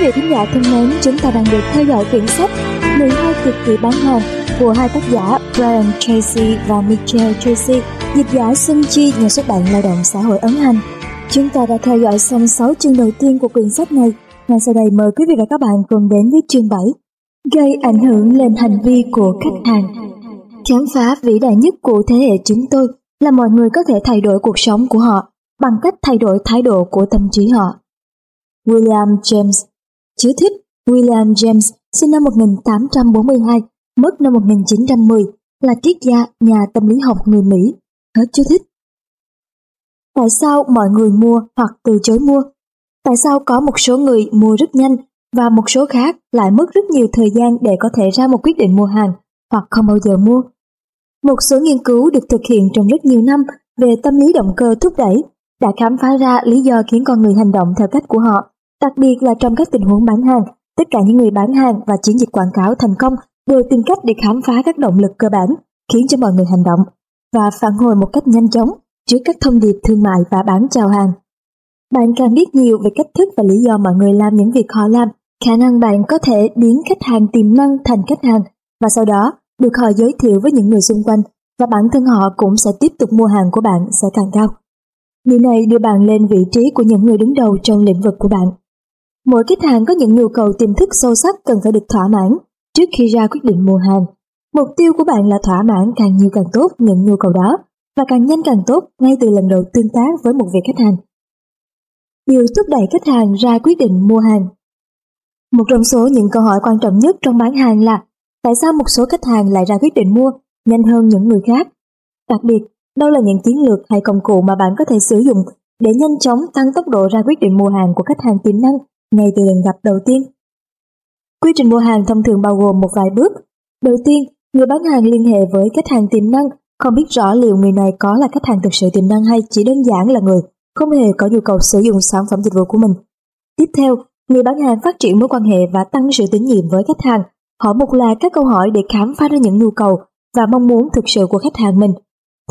vị thính giả thân mến, chúng ta đang được theo dõi quyển sách 12 cực kỳ bán hàng của hai tác giả Brian Tracy và Michelle Tracy, dịch giả Xuân Chi, nhà xuất bản Lao động Xã hội Ấn Hành. Chúng ta đã theo dõi xong 6 chương đầu tiên của quyển sách này. Ngay sau đây mời quý vị và các bạn cùng đến với chương 7, gây ảnh hưởng lên hành vi của khách hàng. Khám phá vĩ đại nhất của thế hệ chúng tôi là mọi người có thể thay đổi cuộc sống của họ bằng cách thay đổi thái độ của tâm trí họ. William James Chú thích William James sinh năm 1842, mất năm 1910, là triết gia, nhà tâm lý học người Mỹ. Hết chú thích. Tại sao mọi người mua hoặc từ chối mua? Tại sao có một số người mua rất nhanh và một số khác lại mất rất nhiều thời gian để có thể ra một quyết định mua hàng hoặc không bao giờ mua? Một số nghiên cứu được thực hiện trong rất nhiều năm về tâm lý động cơ thúc đẩy đã khám phá ra lý do khiến con người hành động theo cách của họ Đặc biệt là trong các tình huống bán hàng, tất cả những người bán hàng và chiến dịch quảng cáo thành công đều tìm cách để khám phá các động lực cơ bản, khiến cho mọi người hành động và phản hồi một cách nhanh chóng trước các thông điệp thương mại và bán chào hàng. Bạn càng biết nhiều về cách thức và lý do mọi người làm những việc họ làm, khả năng bạn có thể biến khách hàng tiềm năng thành khách hàng và sau đó được họ giới thiệu với những người xung quanh và bản thân họ cũng sẽ tiếp tục mua hàng của bạn sẽ càng cao. Điều này đưa bạn lên vị trí của những người đứng đầu trong lĩnh vực của bạn. Mỗi khách hàng có những nhu cầu tiềm thức sâu sắc cần phải được thỏa mãn trước khi ra quyết định mua hàng. Mục tiêu của bạn là thỏa mãn càng nhiều càng tốt những nhu cầu đó và càng nhanh càng tốt ngay từ lần đầu tương tác với một vị khách hàng. Điều thúc đẩy khách hàng ra quyết định mua hàng Một trong số những câu hỏi quan trọng nhất trong bán hàng là tại sao một số khách hàng lại ra quyết định mua nhanh hơn những người khác? Đặc biệt, đâu là những chiến lược hay công cụ mà bạn có thể sử dụng để nhanh chóng tăng tốc độ ra quyết định mua hàng của khách hàng tiềm năng ngay từ lần gặp đầu tiên. Quy trình mua hàng thông thường bao gồm một vài bước. Đầu tiên, người bán hàng liên hệ với khách hàng tiềm năng, không biết rõ liệu người này có là khách hàng thực sự tiềm năng hay chỉ đơn giản là người không hề có nhu cầu sử dụng sản phẩm dịch vụ của mình. Tiếp theo, người bán hàng phát triển mối quan hệ và tăng sự tín nhiệm với khách hàng, hỏi một loạt các câu hỏi để khám phá ra những nhu cầu và mong muốn thực sự của khách hàng mình.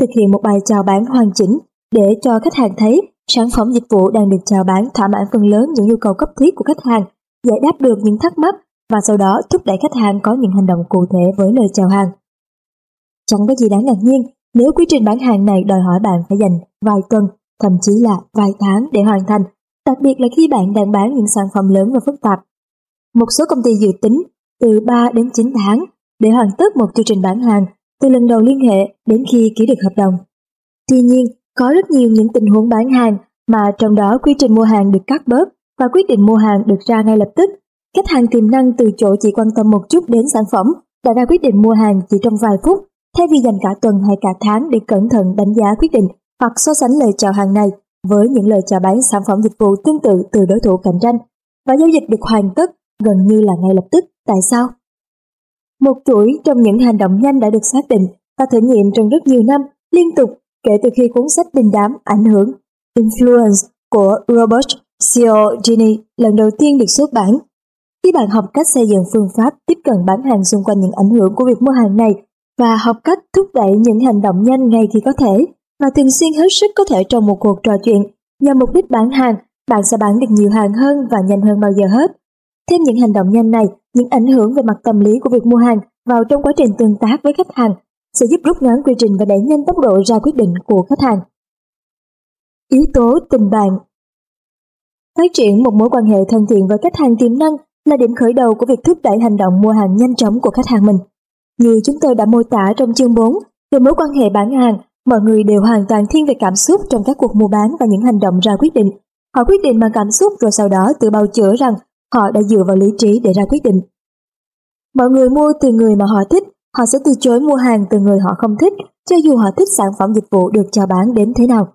Thực hiện một bài chào bán hoàn chỉnh để cho khách hàng thấy Sản phẩm dịch vụ đang được chào bán thỏa mãn phần lớn những nhu cầu cấp thiết của khách hàng, giải đáp được những thắc mắc và sau đó thúc đẩy khách hàng có những hành động cụ thể với lời chào hàng. Chẳng có gì đáng ngạc nhiên nếu quy trình bán hàng này đòi hỏi bạn phải dành vài tuần, thậm chí là vài tháng để hoàn thành, đặc biệt là khi bạn đang bán những sản phẩm lớn và phức tạp. Một số công ty dự tính từ 3 đến 9 tháng để hoàn tất một chương trình bán hàng từ lần đầu liên hệ đến khi ký được hợp đồng. Tuy nhiên, có rất nhiều những tình huống bán hàng mà trong đó quy trình mua hàng được cắt bớt và quyết định mua hàng được ra ngay lập tức. Khách hàng tiềm năng từ chỗ chỉ quan tâm một chút đến sản phẩm đã ra quyết định mua hàng chỉ trong vài phút, thay vì dành cả tuần hay cả tháng để cẩn thận đánh giá quyết định hoặc so sánh lời chào hàng này với những lời chào bán sản phẩm dịch vụ tương tự từ đối thủ cạnh tranh và giao dịch được hoàn tất gần như là ngay lập tức. Tại sao? Một chuỗi trong những hành động nhanh đã được xác định và thử nghiệm trong rất nhiều năm liên tục kể từ khi cuốn sách đình đám ảnh hưởng Influence của Robert Cialdini lần đầu tiên được xuất bản. Khi bạn học cách xây dựng phương pháp tiếp cận bán hàng xung quanh những ảnh hưởng của việc mua hàng này và học cách thúc đẩy những hành động nhanh ngay khi có thể và thường xuyên hết sức có thể trong một cuộc trò chuyện nhằm mục đích bán hàng, bạn sẽ bán được nhiều hàng hơn và nhanh hơn bao giờ hết. Thêm những hành động nhanh này, những ảnh hưởng về mặt tâm lý của việc mua hàng vào trong quá trình tương tác với khách hàng sẽ giúp rút ngắn quy trình và đẩy nhanh tốc độ ra quyết định của khách hàng. Yếu tố tình bạn Phát triển một mối quan hệ thân thiện với khách hàng tiềm năng là điểm khởi đầu của việc thúc đẩy hành động mua hàng nhanh chóng của khách hàng mình. Như chúng tôi đã mô tả trong chương 4, về mối quan hệ bán hàng, mọi người đều hoàn toàn thiên về cảm xúc trong các cuộc mua bán và những hành động ra quyết định. Họ quyết định bằng cảm xúc rồi sau đó tự bào chữa rằng họ đã dựa vào lý trí để ra quyết định. Mọi người mua từ người mà họ thích họ sẽ từ chối mua hàng từ người họ không thích, cho dù họ thích sản phẩm dịch vụ được chào bán đến thế nào.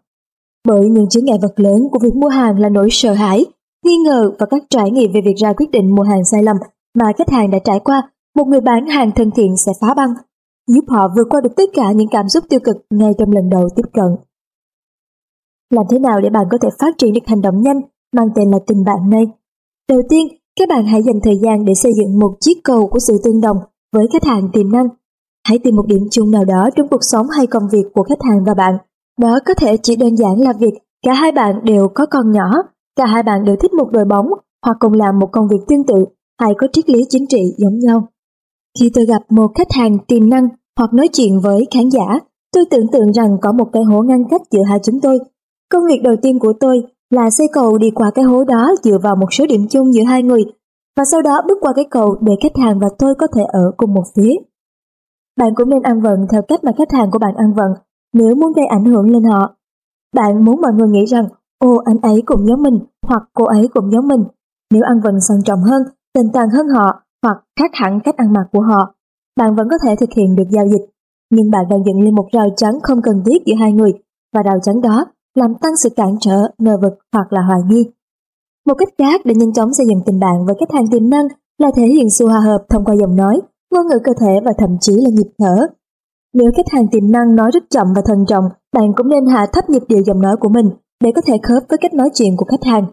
Bởi những chướng ngại vật lớn của việc mua hàng là nỗi sợ hãi, nghi ngờ và các trải nghiệm về việc ra quyết định mua hàng sai lầm mà khách hàng đã trải qua, một người bán hàng thân thiện sẽ phá băng, giúp họ vượt qua được tất cả những cảm xúc tiêu cực ngay trong lần đầu tiếp cận. Làm thế nào để bạn có thể phát triển được hành động nhanh mang tên là tình bạn này? Đầu tiên, các bạn hãy dành thời gian để xây dựng một chiếc cầu của sự tương đồng với khách hàng tiềm năng. Hãy tìm một điểm chung nào đó trong cuộc sống hay công việc của khách hàng và bạn. Đó có thể chỉ đơn giản là việc cả hai bạn đều có con nhỏ, cả hai bạn đều thích một đội bóng hoặc cùng làm một công việc tương tự hay có triết lý chính trị giống nhau. Khi tôi gặp một khách hàng tiềm năng hoặc nói chuyện với khán giả, tôi tưởng tượng rằng có một cái hố ngăn cách giữa hai chúng tôi. Công việc đầu tiên của tôi là xây cầu đi qua cái hố đó dựa vào một số điểm chung giữa hai người và sau đó bước qua cái cầu để khách hàng và tôi có thể ở cùng một phía. Bạn cũng nên ăn vận theo cách mà khách hàng của bạn ăn vận nếu muốn gây ảnh hưởng lên họ. Bạn muốn mọi người nghĩ rằng ô anh ấy cũng giống mình hoặc cô ấy cũng giống mình. Nếu ăn vận sang trọng hơn, tình tàng hơn họ hoặc khác hẳn cách ăn mặc của họ, bạn vẫn có thể thực hiện được giao dịch. Nhưng bạn đang dựng lên một rào chắn không cần thiết giữa hai người và rào chắn đó làm tăng sự cản trở, ngờ vực hoặc là hoài nghi. Một cách khác để nhanh chóng xây dựng tình bạn với khách hàng tiềm năng là thể hiện sự hòa hợp thông qua giọng nói, ngôn ngữ cơ thể và thậm chí là nhịp thở. Nếu khách hàng tiềm năng nói rất chậm và thận trọng, bạn cũng nên hạ thấp nhịp điệu giọng nói của mình để có thể khớp với cách nói chuyện của khách hàng.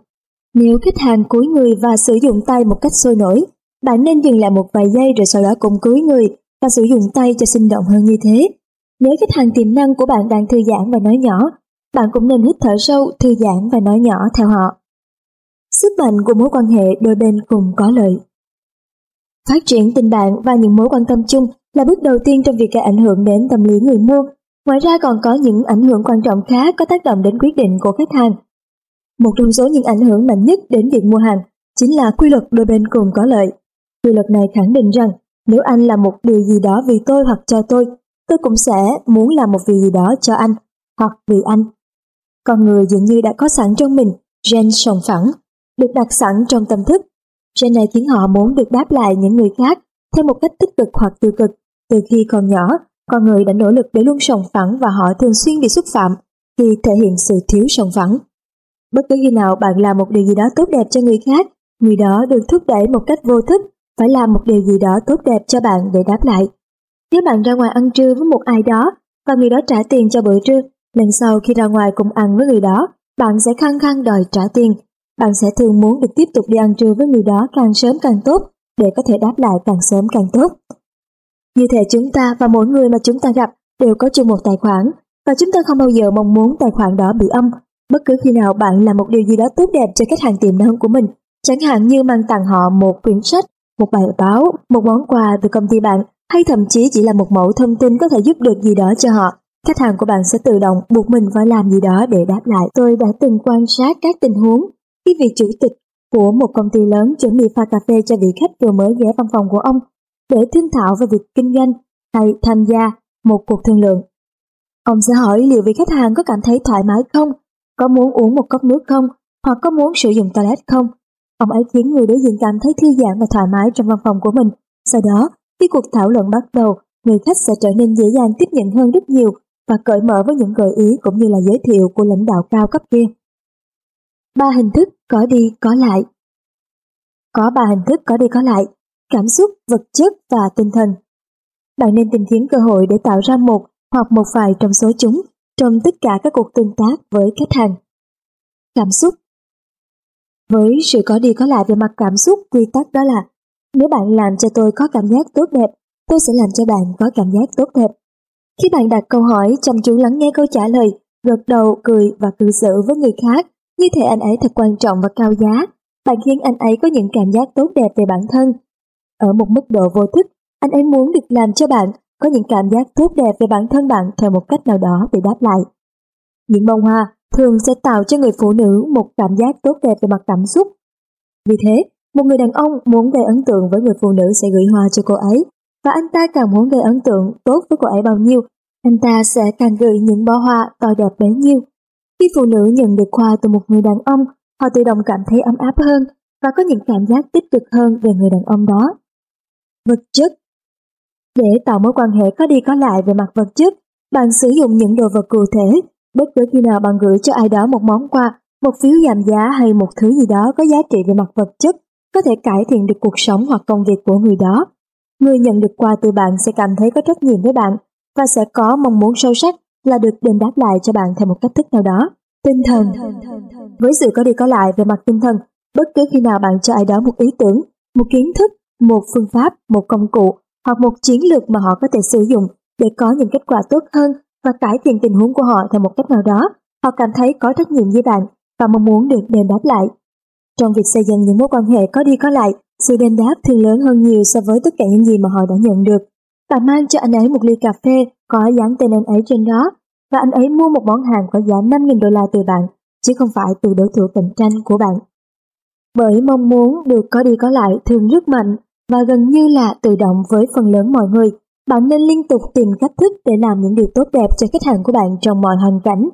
Nếu khách hàng cúi người và sử dụng tay một cách sôi nổi, bạn nên dừng lại một vài giây rồi sau đó cũng cúi người và sử dụng tay cho sinh động hơn như thế. Nếu khách hàng tiềm năng của bạn đang thư giãn và nói nhỏ, bạn cũng nên hít thở sâu, thư giãn và nói nhỏ theo họ. Sức mạnh của mối quan hệ đôi bên cùng có lợi. Phát triển tình bạn và những mối quan tâm chung là bước đầu tiên trong việc gây ảnh hưởng đến tâm lý người mua. Ngoài ra còn có những ảnh hưởng quan trọng khác có tác động đến quyết định của khách hàng. Một trong số những ảnh hưởng mạnh nhất đến việc mua hàng chính là quy luật đôi bên cùng có lợi. Quy luật này khẳng định rằng nếu anh làm một điều gì đó vì tôi hoặc cho tôi, tôi cũng sẽ muốn làm một việc gì đó cho anh hoặc vì anh. Con người dường như đã có sẵn trong mình gen sòng phẳng, được đặt sẵn trong tâm thức. Gen này khiến họ muốn được đáp lại những người khác theo một cách tích cực hoặc tiêu cực. Từ khi còn nhỏ, con người đã nỗ lực để luôn sòng phẳng và họ thường xuyên bị xúc phạm khi thể hiện sự thiếu sòng phẳng. Bất cứ khi nào bạn làm một điều gì đó tốt đẹp cho người khác, người đó được thúc đẩy một cách vô thức phải làm một điều gì đó tốt đẹp cho bạn để đáp lại. Nếu bạn ra ngoài ăn trưa với một ai đó và người đó trả tiền cho bữa trưa, lần sau khi ra ngoài cùng ăn với người đó, bạn sẽ khăng khăng đòi trả tiền. Bạn sẽ thường muốn được tiếp tục đi ăn trưa với người đó càng sớm càng tốt để có thể đáp lại càng sớm càng tốt. Như thể chúng ta và mỗi người mà chúng ta gặp đều có chung một tài khoản và chúng ta không bao giờ mong muốn tài khoản đó bị âm. Bất cứ khi nào bạn làm một điều gì đó tốt đẹp cho khách hàng tiềm năng của mình, chẳng hạn như mang tặng họ một quyển sách một bài báo, một món quà từ công ty bạn hay thậm chí chỉ là một mẫu thông tin có thể giúp được gì đó cho họ. Khách hàng của bạn sẽ tự động buộc mình phải làm gì đó để đáp lại. Tôi đã từng quan sát các tình huống khi vị chủ tịch của một công ty lớn chuẩn bị pha cà phê cho vị khách vừa mới ghé văn phòng của ông để thương thảo về việc kinh doanh hay tham gia một cuộc thương lượng. Ông sẽ hỏi liệu vị khách hàng có cảm thấy thoải mái không, có muốn uống một cốc nước không, hoặc có muốn sử dụng toilet không. Ông ấy khiến người đối diện cảm thấy thư giãn và thoải mái trong văn phòng của mình. Sau đó, khi cuộc thảo luận bắt đầu, người khách sẽ trở nên dễ dàng tiếp nhận hơn rất nhiều và cởi mở với những gợi ý cũng như là giới thiệu của lãnh đạo cao cấp kia. Ba hình thức có đi có lại Có ba hình thức có đi có lại, cảm xúc, vật chất và tinh thần. Bạn nên tìm kiếm cơ hội để tạo ra một hoặc một vài trong số chúng trong tất cả các cuộc tương tác với khách hàng. Cảm xúc với sự có đi có lại về mặt cảm xúc, quy tắc đó là nếu bạn làm cho tôi có cảm giác tốt đẹp, tôi sẽ làm cho bạn có cảm giác tốt đẹp. Khi bạn đặt câu hỏi, chăm chú lắng nghe câu trả lời, gật đầu, cười và cư xử với người khác, như thể anh ấy thật quan trọng và cao giá, bạn khiến anh ấy có những cảm giác tốt đẹp về bản thân. Ở một mức độ vô thức, anh ấy muốn được làm cho bạn có những cảm giác tốt đẹp về bản thân bạn theo một cách nào đó để đáp lại. Những bông hoa thường sẽ tạo cho người phụ nữ một cảm giác tốt đẹp về mặt cảm xúc. Vì thế, một người đàn ông muốn gây ấn tượng với người phụ nữ sẽ gửi hoa cho cô ấy, và anh ta càng muốn gây ấn tượng tốt với cô ấy bao nhiêu, anh ta sẽ càng gửi những bó hoa to đẹp bấy nhiêu. Khi phụ nữ nhận được quà từ một người đàn ông, họ tự động cảm thấy ấm áp hơn và có những cảm giác tích cực hơn về người đàn ông đó. Vật chất Để tạo mối quan hệ có đi có lại về mặt vật chất, bạn sử dụng những đồ vật cụ thể Bất cứ khi nào bạn gửi cho ai đó một món quà, một phiếu giảm giá hay một thứ gì đó có giá trị về mặt vật chất, có thể cải thiện được cuộc sống hoặc công việc của người đó. Người nhận được quà từ bạn sẽ cảm thấy có trách nhiệm với bạn và sẽ có mong muốn sâu sắc là được đền đáp lại cho bạn theo một cách thức nào đó. Tinh thần Với sự có đi có lại về mặt tinh thần, bất cứ khi nào bạn cho ai đó một ý tưởng, một kiến thức, một phương pháp, một công cụ hoặc một chiến lược mà họ có thể sử dụng để có những kết quả tốt hơn và cải thiện tình huống của họ theo một cách nào đó, họ cảm thấy có trách nhiệm với bạn và mong muốn được đền đáp lại. Trong việc xây dựng những mối quan hệ có đi có lại, sự đền đáp thường lớn hơn nhiều so với tất cả những gì mà họ đã nhận được. Bạn mang cho anh ấy một ly cà phê có dán tên anh ấy trên đó và anh ấy mua một món hàng có giá 5.000 đô la từ bạn, chứ không phải từ đối thủ cạnh tranh của bạn. Bởi mong muốn được có đi có lại thường rất mạnh và gần như là tự động với phần lớn mọi người, bạn nên liên tục tìm cách thức để làm những điều tốt đẹp cho khách hàng của bạn trong mọi hoàn cảnh.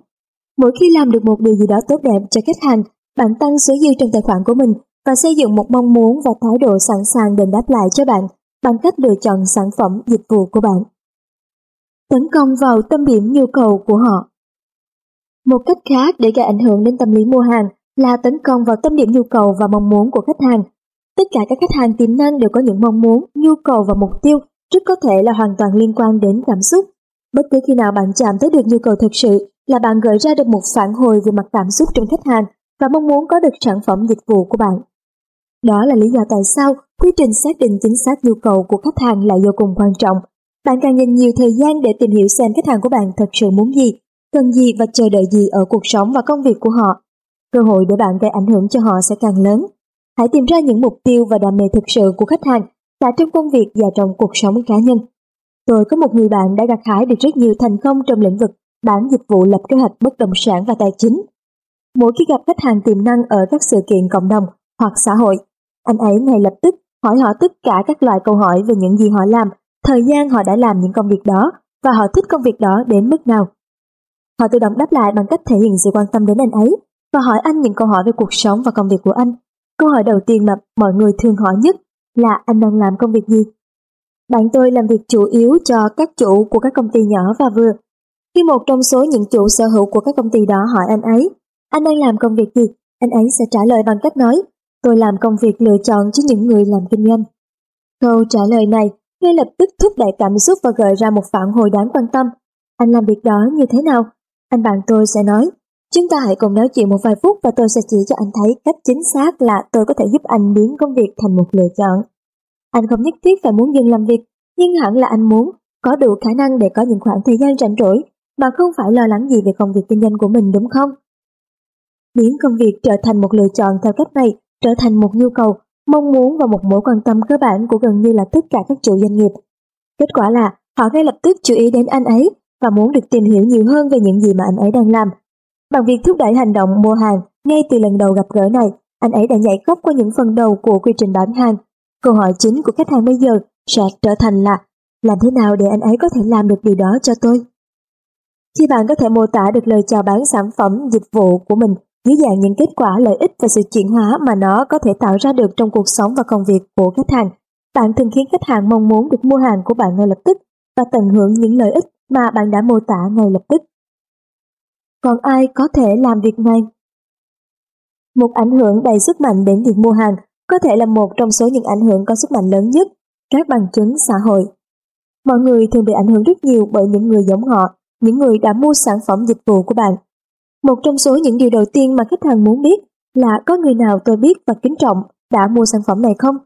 Mỗi khi làm được một điều gì đó tốt đẹp cho khách hàng, bạn tăng số dư trong tài khoản của mình và xây dựng một mong muốn và thái độ sẵn sàng đền đáp lại cho bạn bằng cách lựa chọn sản phẩm dịch vụ của bạn. Tấn công vào tâm điểm nhu cầu của họ Một cách khác để gây ảnh hưởng đến tâm lý mua hàng là tấn công vào tâm điểm nhu cầu và mong muốn của khách hàng. Tất cả các khách hàng tiềm năng đều có những mong muốn, nhu cầu và mục tiêu rất có thể là hoàn toàn liên quan đến cảm xúc. Bất cứ khi nào bạn chạm tới được nhu cầu thực sự là bạn gợi ra được một phản hồi về mặt cảm xúc trong khách hàng và mong muốn có được sản phẩm dịch vụ của bạn. Đó là lý do tại sao quy trình xác định chính xác nhu cầu của khách hàng là vô cùng quan trọng. Bạn càng dành nhiều thời gian để tìm hiểu xem khách hàng của bạn thật sự muốn gì, cần gì và chờ đợi gì ở cuộc sống và công việc của họ. Cơ hội để bạn gây ảnh hưởng cho họ sẽ càng lớn. Hãy tìm ra những mục tiêu và đam mê thực sự của khách hàng cả trong công việc và trong cuộc sống cá nhân. Tôi có một người bạn đã gặt hái được rất nhiều thành công trong lĩnh vực bán dịch vụ lập kế hoạch bất động sản và tài chính. Mỗi khi gặp khách hàng tiềm năng ở các sự kiện cộng đồng hoặc xã hội, anh ấy ngay lập tức hỏi họ tất cả các loại câu hỏi về những gì họ làm, thời gian họ đã làm những công việc đó và họ thích công việc đó đến mức nào. Họ tự động đáp lại bằng cách thể hiện sự quan tâm đến anh ấy và hỏi anh những câu hỏi về cuộc sống và công việc của anh. Câu hỏi đầu tiên mà mọi người thường hỏi nhất là anh đang làm công việc gì? Bạn tôi làm việc chủ yếu cho các chủ của các công ty nhỏ và vừa. Khi một trong số những chủ sở hữu của các công ty đó hỏi anh ấy, anh đang làm công việc gì? Anh ấy sẽ trả lời bằng cách nói, tôi làm công việc lựa chọn cho những người làm kinh doanh. Câu trả lời này ngay lập tức thúc đẩy cảm xúc và gợi ra một phản hồi đáng quan tâm. Anh làm việc đó như thế nào? Anh bạn tôi sẽ nói, chúng ta hãy cùng nói chuyện một vài phút và tôi sẽ chỉ cho anh thấy cách chính xác là tôi có thể giúp anh biến công việc thành một lựa chọn. Anh không nhất thiết phải muốn dừng làm việc, nhưng hẳn là anh muốn có đủ khả năng để có những khoảng thời gian rảnh rỗi mà không phải lo lắng gì về công việc kinh doanh của mình đúng không? Biến công việc trở thành một lựa chọn theo cách này trở thành một nhu cầu, mong muốn và một mối quan tâm cơ bản của gần như là tất cả các chủ doanh nghiệp. Kết quả là họ ngay lập tức chú ý đến anh ấy và muốn được tìm hiểu nhiều hơn về những gì mà anh ấy đang làm. Bằng việc thúc đẩy hành động mua hàng ngay từ lần đầu gặp gỡ này, anh ấy đã nhảy khóc qua những phần đầu của quy trình bán hàng. Câu hỏi chính của khách hàng bây giờ sẽ trở thành là làm thế nào để anh ấy có thể làm được điều đó cho tôi? Khi bạn có thể mô tả được lời chào bán sản phẩm, dịch vụ của mình dưới dạng những kết quả lợi ích và sự chuyển hóa mà nó có thể tạo ra được trong cuộc sống và công việc của khách hàng, bạn thường khiến khách hàng mong muốn được mua hàng của bạn ngay lập tức và tận hưởng những lợi ích mà bạn đã mô tả ngay lập tức. Còn ai có thể làm việc này? Một ảnh hưởng đầy sức mạnh đến việc mua hàng có thể là một trong số những ảnh hưởng có sức mạnh lớn nhất, các bằng chứng xã hội. Mọi người thường bị ảnh hưởng rất nhiều bởi những người giống họ, những người đã mua sản phẩm dịch vụ của bạn. Một trong số những điều đầu tiên mà khách hàng muốn biết là có người nào tôi biết và kính trọng đã mua sản phẩm này không?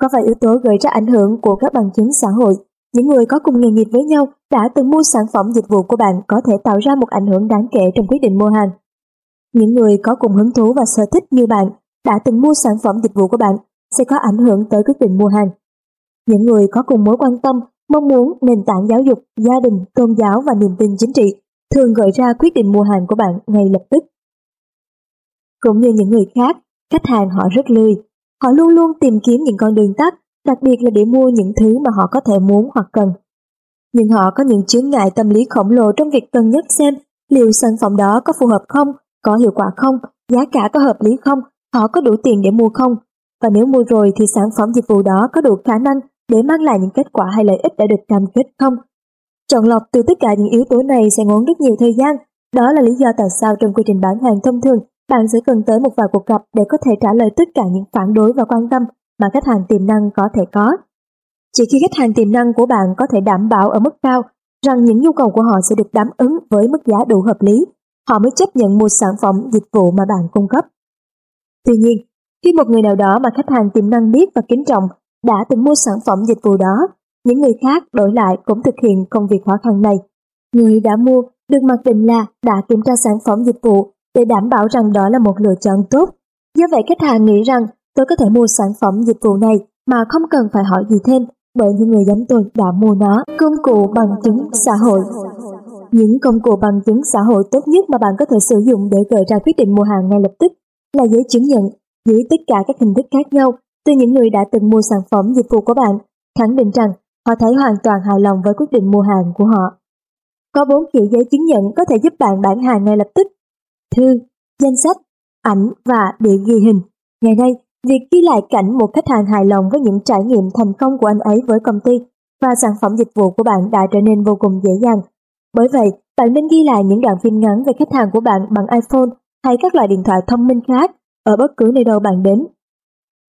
Có vài yếu tố gây ra ảnh hưởng của các bằng chứng xã hội. Những người có cùng nghề nghiệp với nhau đã từng mua sản phẩm dịch vụ của bạn có thể tạo ra một ảnh hưởng đáng kể trong quyết định mua hàng. Những người có cùng hứng thú và sở thích như bạn đã từng mua sản phẩm dịch vụ của bạn sẽ có ảnh hưởng tới quyết định mua hàng. Những người có cùng mối quan tâm, mong muốn, nền tảng giáo dục, gia đình, tôn giáo và niềm tin chính trị thường gợi ra quyết định mua hàng của bạn ngay lập tức. Cũng như những người khác, khách hàng họ rất lười. Họ luôn luôn tìm kiếm những con đường tắt, đặc biệt là để mua những thứ mà họ có thể muốn hoặc cần. Nhưng họ có những chướng ngại tâm lý khổng lồ trong việc cân nhắc xem liệu sản phẩm đó có phù hợp không, có hiệu quả không, giá cả có hợp lý không họ có đủ tiền để mua không? Và nếu mua rồi thì sản phẩm dịch vụ đó có đủ khả năng để mang lại những kết quả hay lợi ích đã được cam kết không? Chọn lọc từ tất cả những yếu tố này sẽ ngốn rất nhiều thời gian. Đó là lý do tại sao trong quy trình bán hàng thông thường, bạn sẽ cần tới một vài cuộc gặp để có thể trả lời tất cả những phản đối và quan tâm mà khách hàng tiềm năng có thể có. Chỉ khi khách hàng tiềm năng của bạn có thể đảm bảo ở mức cao rằng những nhu cầu của họ sẽ được đáp ứng với mức giá đủ hợp lý, họ mới chấp nhận mua sản phẩm dịch vụ mà bạn cung cấp. Tuy nhiên, khi một người nào đó mà khách hàng tiềm năng biết và kính trọng đã từng mua sản phẩm dịch vụ đó, những người khác đổi lại cũng thực hiện công việc khó khăn này. Người đã mua được mặc định là đã kiểm tra sản phẩm dịch vụ để đảm bảo rằng đó là một lựa chọn tốt. Do vậy khách hàng nghĩ rằng tôi có thể mua sản phẩm dịch vụ này mà không cần phải hỏi gì thêm bởi những người giống tôi đã mua nó. Công cụ bằng chứng xã hội Những công cụ bằng chứng xã hội tốt nhất mà bạn có thể sử dụng để gợi ra quyết định mua hàng ngay lập tức là giấy chứng nhận dưới tất cả các hình thức khác nhau từ những người đã từng mua sản phẩm dịch vụ của bạn, khẳng định rằng họ thấy hoàn toàn hài lòng với quyết định mua hàng của họ. Có bốn kiểu giấy chứng nhận có thể giúp bạn bán hàng ngay lập tức. Thư, danh sách, ảnh và địa ghi hình. Ngày nay, việc ghi lại cảnh một khách hàng hài lòng với những trải nghiệm thành công của anh ấy với công ty và sản phẩm dịch vụ của bạn đã trở nên vô cùng dễ dàng. Bởi vậy, bạn nên ghi lại những đoạn phim ngắn về khách hàng của bạn bằng iPhone hay các loại điện thoại thông minh khác ở bất cứ nơi đâu bạn đến.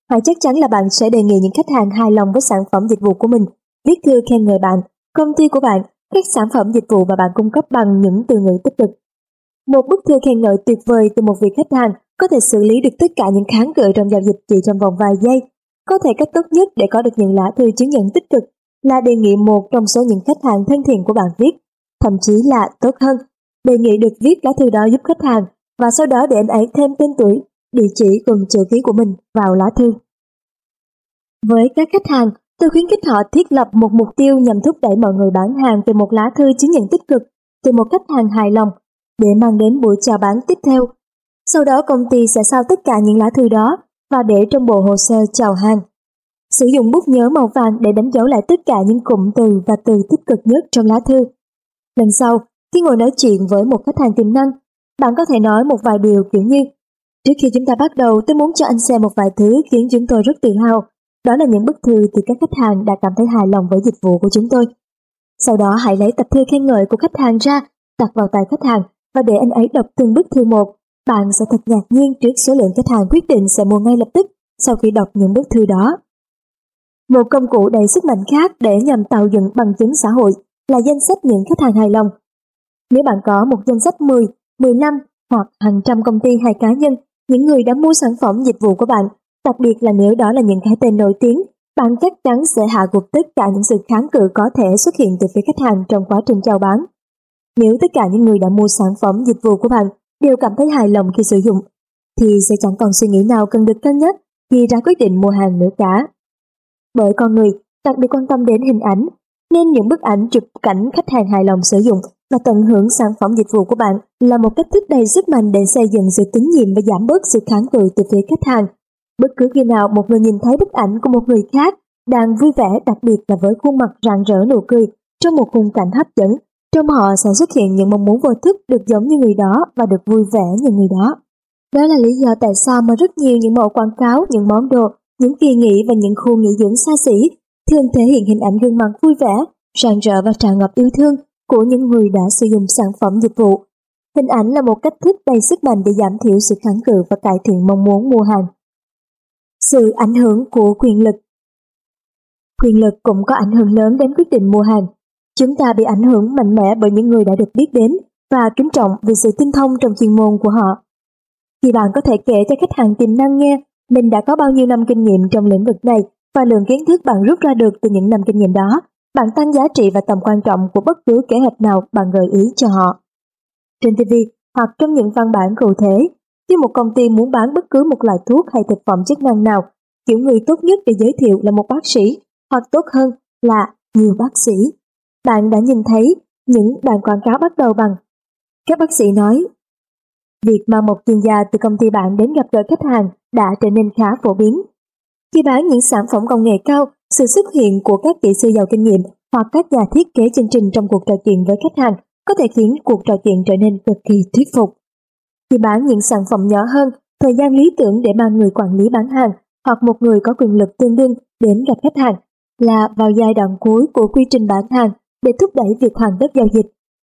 Hãy chắc chắn là bạn sẽ đề nghị những khách hàng hài lòng với sản phẩm dịch vụ của mình, viết thư khen ngợi bạn, công ty của bạn, các sản phẩm dịch vụ mà bạn cung cấp bằng những từ ngữ tích cực. Một bức thư khen ngợi tuyệt vời từ một vị khách hàng có thể xử lý được tất cả những kháng cự trong giao dịch chỉ trong vòng vài giây. Có thể cách tốt nhất để có được những lá thư chứng nhận tích cực là đề nghị một trong số những khách hàng thân thiện của bạn viết, thậm chí là tốt hơn, đề nghị được viết lá thư đó giúp khách hàng và sau đó để anh ấy thêm tên tuổi, địa chỉ cùng chữ ký của mình vào lá thư. Với các khách hàng, tôi khuyến khích họ thiết lập một mục tiêu nhằm thúc đẩy mọi người bán hàng từ một lá thư chứng nhận tích cực từ một khách hàng hài lòng để mang đến buổi chào bán tiếp theo. Sau đó công ty sẽ sao tất cả những lá thư đó và để trong bộ hồ sơ chào hàng. Sử dụng bút nhớ màu vàng để đánh dấu lại tất cả những cụm từ và từ tích cực nhất trong lá thư. Lần sau, khi ngồi nói chuyện với một khách hàng tiềm năng, bạn có thể nói một vài điều kiểu như Trước khi chúng ta bắt đầu, tôi muốn cho anh xem một vài thứ khiến chúng tôi rất tự hào. Đó là những bức thư từ các khách hàng đã cảm thấy hài lòng với dịch vụ của chúng tôi. Sau đó hãy lấy tập thư khen ngợi của khách hàng ra, đặt vào tay khách hàng và để anh ấy đọc từng bức thư một. Bạn sẽ thật ngạc nhiên trước số lượng khách hàng quyết định sẽ mua ngay lập tức sau khi đọc những bức thư đó. Một công cụ đầy sức mạnh khác để nhằm tạo dựng bằng chứng xã hội là danh sách những khách hàng hài lòng. Nếu bạn có một danh sách 10, 15 hoặc hàng trăm công ty hay cá nhân, những người đã mua sản phẩm dịch vụ của bạn, đặc biệt là nếu đó là những cái tên nổi tiếng, bạn chắc chắn sẽ hạ gục tất cả những sự kháng cự có thể xuất hiện từ phía khách hàng trong quá trình chào bán. Nếu tất cả những người đã mua sản phẩm dịch vụ của bạn đều cảm thấy hài lòng khi sử dụng, thì sẽ chẳng còn suy nghĩ nào cần được cân nhắc khi ra quyết định mua hàng nữa cả. Bởi con người đặc biệt quan tâm đến hình ảnh, nên những bức ảnh chụp cảnh khách hàng hài lòng sử dụng và tận hưởng sản phẩm dịch vụ của bạn là một cách thức đầy sức mạnh để xây dựng sự tín nhiệm và giảm bớt sự kháng cự từ phía khách hàng. Bất cứ khi nào một người nhìn thấy bức ảnh của một người khác đang vui vẻ đặc biệt là với khuôn mặt rạng rỡ nụ cười trong một khung cảnh hấp dẫn, trong họ sẽ xuất hiện những mong muốn vô thức được giống như người đó và được vui vẻ như người đó. Đó là lý do tại sao mà rất nhiều những mẫu quảng cáo, những món đồ, những kỳ nghỉ và những khu nghỉ dưỡng xa xỉ thường thể hiện hình ảnh gương mặt vui vẻ, rạng rỡ và tràn ngập yêu thương của những người đã sử dụng sản phẩm dịch vụ. Hình ảnh là một cách thức đầy sức mạnh để giảm thiểu sự kháng cự và cải thiện mong muốn mua hàng. Sự ảnh hưởng của quyền lực Quyền lực cũng có ảnh hưởng lớn đến quyết định mua hàng. Chúng ta bị ảnh hưởng mạnh mẽ bởi những người đã được biết đến và kính trọng vì sự tinh thông trong chuyên môn của họ. Khi bạn có thể kể cho khách hàng tiềm năng nghe mình đã có bao nhiêu năm kinh nghiệm trong lĩnh vực này và lượng kiến thức bạn rút ra được từ những năm kinh nghiệm đó bạn tăng giá trị và tầm quan trọng của bất cứ kế hoạch nào bạn gợi ý cho họ. Trên TV hoặc trong những văn bản cụ thể, khi một công ty muốn bán bất cứ một loại thuốc hay thực phẩm chức năng nào, kiểu người tốt nhất để giới thiệu là một bác sĩ, hoặc tốt hơn là nhiều bác sĩ. Bạn đã nhìn thấy những đoạn quảng cáo bắt đầu bằng Các bác sĩ nói, việc mà một chuyên gia từ công ty bạn đến gặp gỡ khách hàng đã trở nên khá phổ biến. Khi bán những sản phẩm công nghệ cao, sự xuất hiện của các kỹ sư giàu kinh nghiệm hoặc các nhà thiết kế chương trình trong cuộc trò chuyện với khách hàng có thể khiến cuộc trò chuyện trở nên cực kỳ thuyết phục. Khi bán những sản phẩm nhỏ hơn, thời gian lý tưởng để mang người quản lý bán hàng hoặc một người có quyền lực tương đương đến gặp khách hàng là vào giai đoạn cuối của quy trình bán hàng để thúc đẩy việc hoàn tất giao dịch.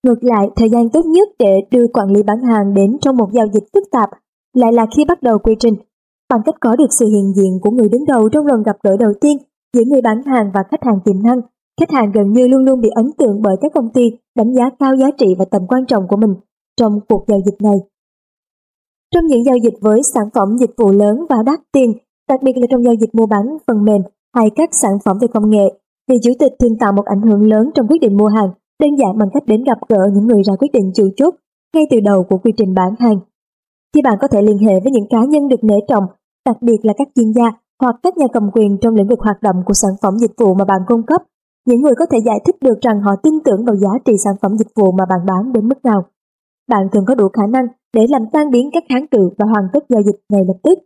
Ngược lại, thời gian tốt nhất để đưa quản lý bán hàng đến trong một giao dịch phức tạp lại là khi bắt đầu quy trình. Bằng cách có được sự hiện diện của người đứng đầu trong lần gặp gỡ đầu tiên Giữa người bán hàng và khách hàng tiềm năng, khách hàng gần như luôn luôn bị ấn tượng bởi các công ty đánh giá cao giá trị và tầm quan trọng của mình trong cuộc giao dịch này. Trong những giao dịch với sản phẩm dịch vụ lớn và đắt tiền, đặc biệt là trong giao dịch mua bán phần mềm hay các sản phẩm về công nghệ, thì chủ tịch thường tạo một ảnh hưởng lớn trong quyết định mua hàng, đơn giản bằng cách đến gặp gỡ những người ra quyết định chủ chốt ngay từ đầu của quy trình bán hàng. thì bạn có thể liên hệ với những cá nhân được nể trọng, đặc biệt là các chuyên gia hoặc các nhà cầm quyền trong lĩnh vực hoạt động của sản phẩm dịch vụ mà bạn cung cấp. Những người có thể giải thích được rằng họ tin tưởng vào giá trị sản phẩm dịch vụ mà bạn bán đến mức nào. Bạn thường có đủ khả năng để làm tan biến các kháng cự và hoàn tất giao dịch ngay lập tức.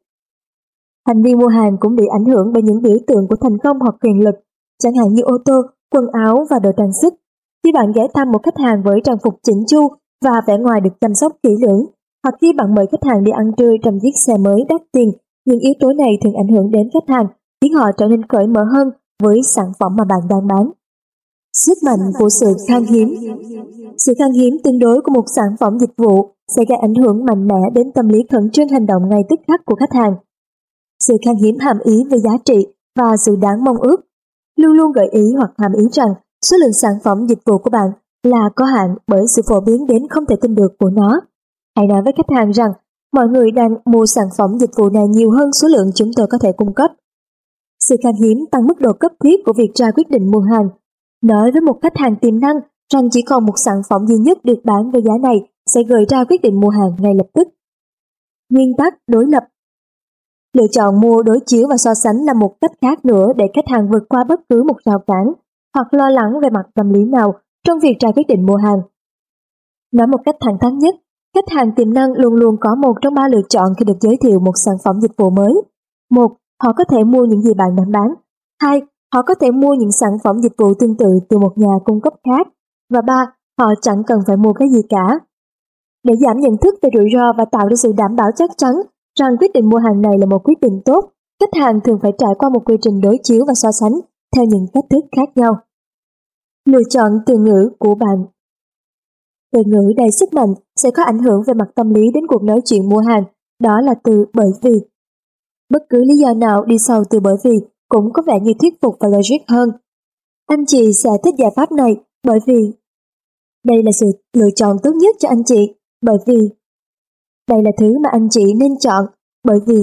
Hành vi mua hàng cũng bị ảnh hưởng bởi những biểu tượng của thành công hoặc quyền lực, chẳng hạn như ô tô, quần áo và đồ trang sức. Khi bạn ghé thăm một khách hàng với trang phục chỉnh chu và vẻ ngoài được chăm sóc kỹ lưỡng, hoặc khi bạn mời khách hàng đi ăn trưa trong chiếc xe mới đắt tiền, những yếu tố này thường ảnh hưởng đến khách hàng, khiến họ trở nên cởi mở hơn với sản phẩm mà bạn đang bán. Sức mạnh của sự khan hiếm Sự khan hiếm tương đối của một sản phẩm dịch vụ sẽ gây ảnh hưởng mạnh mẽ đến tâm lý khẩn trương hành động ngay tức khắc của khách hàng. Sự khan hiếm hàm ý về giá trị và sự đáng mong ước, luôn luôn gợi ý hoặc hàm ý rằng số lượng sản phẩm dịch vụ của bạn là có hạn bởi sự phổ biến đến không thể tin được của nó. Hãy nói với khách hàng rằng mọi người đang mua sản phẩm dịch vụ này nhiều hơn số lượng chúng tôi có thể cung cấp. Sự khan hiếm tăng mức độ cấp thiết của việc ra quyết định mua hàng. Nói với một khách hàng tiềm năng rằng chỉ còn một sản phẩm duy nhất được bán với giá này sẽ gợi ra quyết định mua hàng ngay lập tức. Nguyên tắc đối lập Lựa chọn mua đối chiếu và so sánh là một cách khác nữa để khách hàng vượt qua bất cứ một rào cản hoặc lo lắng về mặt tâm lý nào trong việc ra quyết định mua hàng. Nói một cách thẳng thắn nhất, khách hàng tiềm năng luôn luôn có một trong ba lựa chọn khi được giới thiệu một sản phẩm dịch vụ mới. Một, họ có thể mua những gì bạn đang bán. Hai, họ có thể mua những sản phẩm dịch vụ tương tự từ một nhà cung cấp khác. Và ba, họ chẳng cần phải mua cái gì cả. Để giảm nhận thức về rủi ro và tạo ra sự đảm bảo chắc chắn rằng quyết định mua hàng này là một quyết định tốt, khách hàng thường phải trải qua một quy trình đối chiếu và so sánh theo những cách thức khác nhau. Lựa chọn từ ngữ của bạn Từ ngữ đầy sức mạnh sẽ có ảnh hưởng về mặt tâm lý đến cuộc nói chuyện mua hàng, đó là từ bởi vì. Bất cứ lý do nào đi sau từ bởi vì cũng có vẻ như thuyết phục và logic hơn. Anh chị sẽ thích giải pháp này bởi vì đây là sự lựa chọn tốt nhất cho anh chị bởi vì đây là thứ mà anh chị nên chọn bởi vì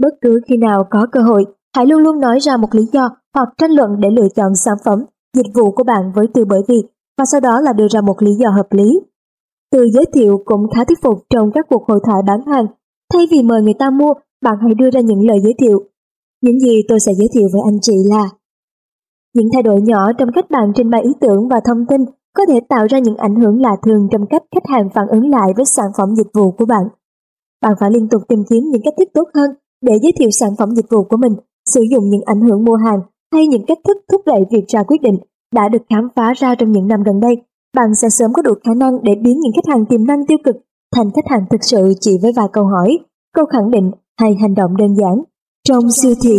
bất cứ khi nào có cơ hội hãy luôn luôn nói ra một lý do hoặc tranh luận để lựa chọn sản phẩm dịch vụ của bạn với từ bởi vì và sau đó là đưa ra một lý do hợp lý. Từ giới thiệu cũng khá thuyết phục trong các cuộc hội thoại bán hàng. Thay vì mời người ta mua, bạn hãy đưa ra những lời giới thiệu. Những gì tôi sẽ giới thiệu với anh chị là những thay đổi nhỏ trong cách bạn trình bày ý tưởng và thông tin có thể tạo ra những ảnh hưởng lạ thường trong cách khách hàng phản ứng lại với sản phẩm dịch vụ của bạn. Bạn phải liên tục tìm kiếm những cách thức tốt hơn để giới thiệu sản phẩm dịch vụ của mình, sử dụng những ảnh hưởng mua hàng hay những cách thức thúc đẩy việc ra quyết định đã được khám phá ra trong những năm gần đây, bạn sẽ sớm có đủ khả năng để biến những khách hàng tiềm năng tiêu cực thành khách hàng thực sự chỉ với vài câu hỏi, câu khẳng định hay hành động đơn giản. Trong siêu thị,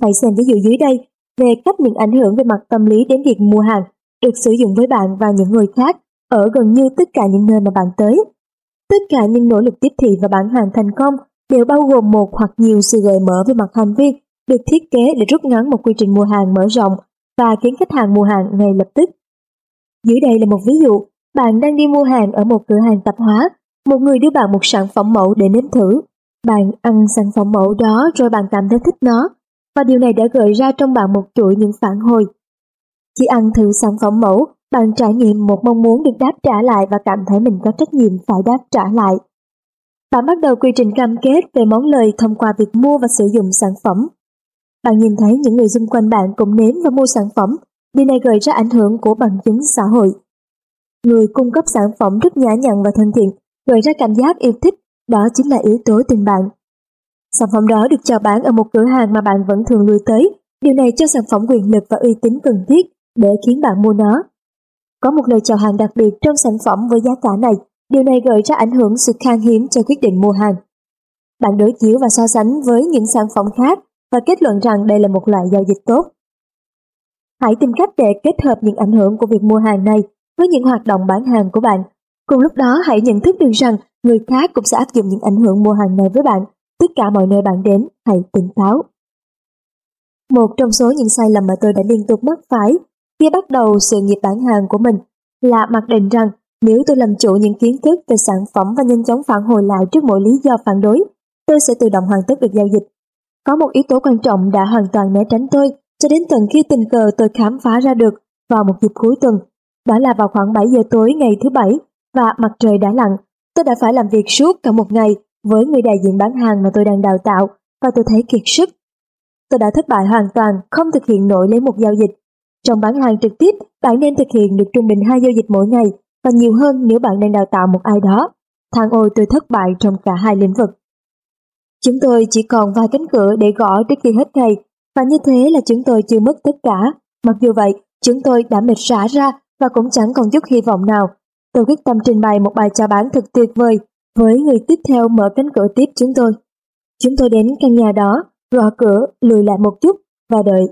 hãy xem ví dụ dưới đây về cách những ảnh hưởng về mặt tâm lý đến việc mua hàng được sử dụng với bạn và những người khác ở gần như tất cả những nơi mà bạn tới. Tất cả những nỗ lực tiếp thị và bán hàng thành công đều bao gồm một hoặc nhiều sự gợi mở về mặt hành vi được thiết kế để rút ngắn một quy trình mua hàng mở rộng và khiến khách hàng mua hàng ngay lập tức. Dưới đây là một ví dụ, bạn đang đi mua hàng ở một cửa hàng tạp hóa, một người đưa bạn một sản phẩm mẫu để nếm thử. Bạn ăn sản phẩm mẫu đó rồi bạn cảm thấy thích nó, và điều này đã gợi ra trong bạn một chuỗi những phản hồi. Chỉ ăn thử sản phẩm mẫu, bạn trải nghiệm một mong muốn được đáp trả lại và cảm thấy mình có trách nhiệm phải đáp trả lại. Bạn bắt đầu quy trình cam kết về món lời thông qua việc mua và sử dụng sản phẩm. Bạn nhìn thấy những người xung quanh bạn cũng nếm và mua sản phẩm, điều này gợi ra ảnh hưởng của bằng chứng xã hội. Người cung cấp sản phẩm rất nhã nhặn và thân thiện, gợi ra cảm giác yêu thích, đó chính là yếu tố tình bạn. Sản phẩm đó được chào bán ở một cửa hàng mà bạn vẫn thường lui tới, điều này cho sản phẩm quyền lực và uy tín cần thiết để khiến bạn mua nó. Có một lời chào hàng đặc biệt trong sản phẩm với giá cả này, điều này gợi ra ảnh hưởng sự khan hiếm cho quyết định mua hàng. Bạn đối chiếu và so sánh với những sản phẩm khác và kết luận rằng đây là một loại giao dịch tốt. Hãy tìm cách để kết hợp những ảnh hưởng của việc mua hàng này với những hoạt động bán hàng của bạn. Cùng lúc đó hãy nhận thức được rằng người khác cũng sẽ áp dụng những ảnh hưởng mua hàng này với bạn. Tất cả mọi nơi bạn đến, hãy tỉnh táo. Một trong số những sai lầm mà tôi đã liên tục mắc phải khi bắt đầu sự nghiệp bán hàng của mình là mặc định rằng nếu tôi làm chủ những kiến thức về sản phẩm và nhanh chóng phản hồi lại trước mỗi lý do phản đối, tôi sẽ tự động hoàn tất được giao dịch. Có một yếu tố quan trọng đã hoàn toàn né tránh tôi, cho đến tận khi tình cờ tôi khám phá ra được vào một dịp cuối tuần. Đó là vào khoảng 7 giờ tối ngày thứ bảy và mặt trời đã lặn. Tôi đã phải làm việc suốt cả một ngày với người đại diện bán hàng mà tôi đang đào tạo và tôi thấy kiệt sức. Tôi đã thất bại hoàn toàn, không thực hiện nổi lấy một giao dịch. Trong bán hàng trực tiếp, bạn nên thực hiện được trung bình hai giao dịch mỗi ngày và nhiều hơn nếu bạn đang đào tạo một ai đó. Thang ôi tôi thất bại trong cả hai lĩnh vực. Chúng tôi chỉ còn vài cánh cửa để gõ trước khi hết ngày và như thế là chúng tôi chưa mất tất cả. Mặc dù vậy, chúng tôi đã mệt rã ra và cũng chẳng còn chút hy vọng nào. Tôi quyết tâm trình bày một bài chào bán thật tuyệt vời với người tiếp theo mở cánh cửa tiếp chúng tôi. Chúng tôi đến căn nhà đó, gõ cửa, lùi lại một chút và đợi.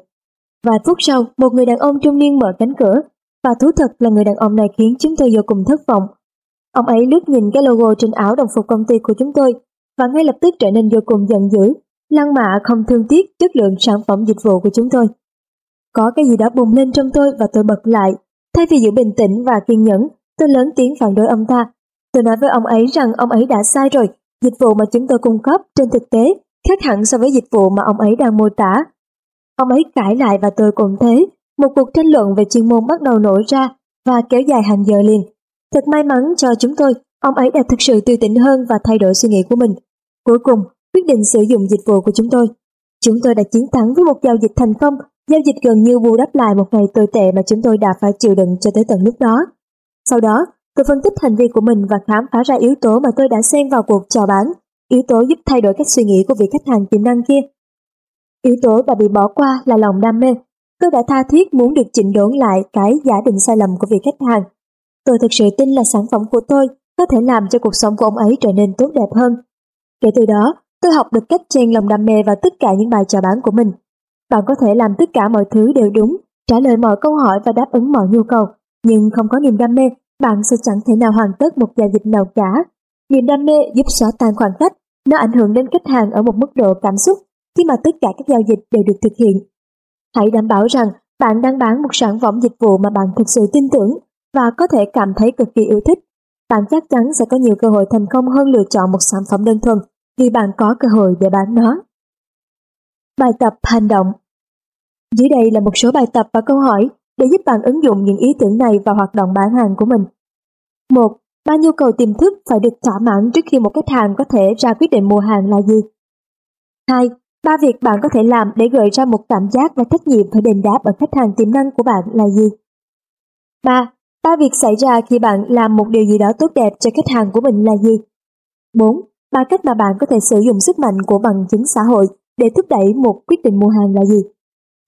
Vài phút sau, một người đàn ông trung niên mở cánh cửa và thú thật là người đàn ông này khiến chúng tôi vô cùng thất vọng. Ông ấy lướt nhìn cái logo trên áo đồng phục công ty của chúng tôi và ngay lập tức trở nên vô cùng giận dữ, lăng mạ không thương tiếc chất lượng sản phẩm dịch vụ của chúng tôi. Có cái gì đó bùng lên trong tôi và tôi bật lại. Thay vì giữ bình tĩnh và kiên nhẫn, tôi lớn tiếng phản đối ông ta. Tôi nói với ông ấy rằng ông ấy đã sai rồi, dịch vụ mà chúng tôi cung cấp trên thực tế khác hẳn so với dịch vụ mà ông ấy đang mô tả. Ông ấy cãi lại và tôi cũng thế, một cuộc tranh luận về chuyên môn bắt đầu nổ ra và kéo dài hàng giờ liền. Thật may mắn cho chúng tôi, ông ấy đã thực sự tươi tỉnh hơn và thay đổi suy nghĩ của mình. Cuối cùng, quyết định sử dụng dịch vụ của chúng tôi. Chúng tôi đã chiến thắng với một giao dịch thành công, giao dịch gần như bù đắp lại một ngày tồi tệ mà chúng tôi đã phải chịu đựng cho tới tận lúc đó. Sau đó, tôi phân tích hành vi của mình và khám phá ra yếu tố mà tôi đã xen vào cuộc chào bán, yếu tố giúp thay đổi cách suy nghĩ của vị khách hàng tiềm năng kia. Yếu tố đã bị bỏ qua là lòng đam mê. Tôi đã tha thiết muốn được chỉnh đốn lại cái giả định sai lầm của vị khách hàng. Tôi thực sự tin là sản phẩm của tôi có thể làm cho cuộc sống của ông ấy trở nên tốt đẹp hơn. Kể từ đó, tôi học được cách chen lòng đam mê vào tất cả những bài chào bán của mình. Bạn có thể làm tất cả mọi thứ đều đúng, trả lời mọi câu hỏi và đáp ứng mọi nhu cầu, nhưng không có niềm đam mê, bạn sẽ chẳng thể nào hoàn tất một giao dịch nào cả. Niềm đam mê giúp xóa tan khoảng cách, nó ảnh hưởng đến khách hàng ở một mức độ cảm xúc khi mà tất cả các giao dịch đều được thực hiện. Hãy đảm bảo rằng bạn đang bán một sản phẩm dịch vụ mà bạn thực sự tin tưởng và có thể cảm thấy cực kỳ yêu thích. Bạn chắc chắn sẽ có nhiều cơ hội thành công hơn lựa chọn một sản phẩm đơn thuần vì bạn có cơ hội để bán nó. Bài tập hành động Dưới đây là một số bài tập và câu hỏi để giúp bạn ứng dụng những ý tưởng này vào hoạt động bán hàng của mình. 1. Ba nhu cầu tiềm thức phải được thỏa mãn trước khi một khách hàng có thể ra quyết định mua hàng là gì? 2. Ba việc bạn có thể làm để gợi ra một cảm giác và trách nhiệm phải đền đáp ở khách hàng tiềm năng của bạn là gì? 3. Ba việc xảy ra khi bạn làm một điều gì đó tốt đẹp cho khách hàng của mình là gì? 4. Ba cách mà bạn có thể sử dụng sức mạnh của bằng chứng xã hội để thúc đẩy một quyết định mua hàng là gì?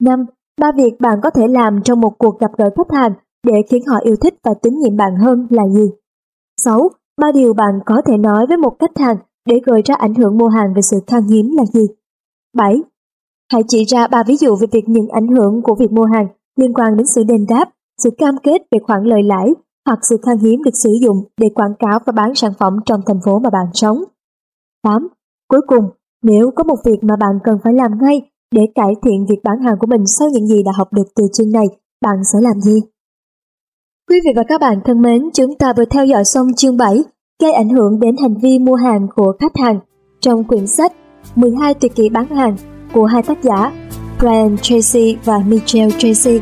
5. Ba việc bạn có thể làm trong một cuộc gặp gỡ khách hàng để khiến họ yêu thích và tín nhiệm bạn hơn là gì? 6. Ba điều bạn có thể nói với một khách hàng để gợi ra ảnh hưởng mua hàng về sự khan hiếm là gì? 7. Hãy chỉ ra ba ví dụ về việc những ảnh hưởng của việc mua hàng liên quan đến sự đền đáp, sự cam kết về khoản lợi lãi hoặc sự khan hiếm được sử dụng để quảng cáo và bán sản phẩm trong thành phố mà bạn sống. 8. Cuối cùng, nếu có một việc mà bạn cần phải làm ngay để cải thiện việc bán hàng của mình sau những gì đã học được từ chương này, bạn sẽ làm gì? Quý vị và các bạn thân mến, chúng ta vừa theo dõi xong chương 7 gây ảnh hưởng đến hành vi mua hàng của khách hàng trong quyển sách 12 tuyệt kỹ bán hàng của hai tác giả Brian Tracy và Michelle Tracy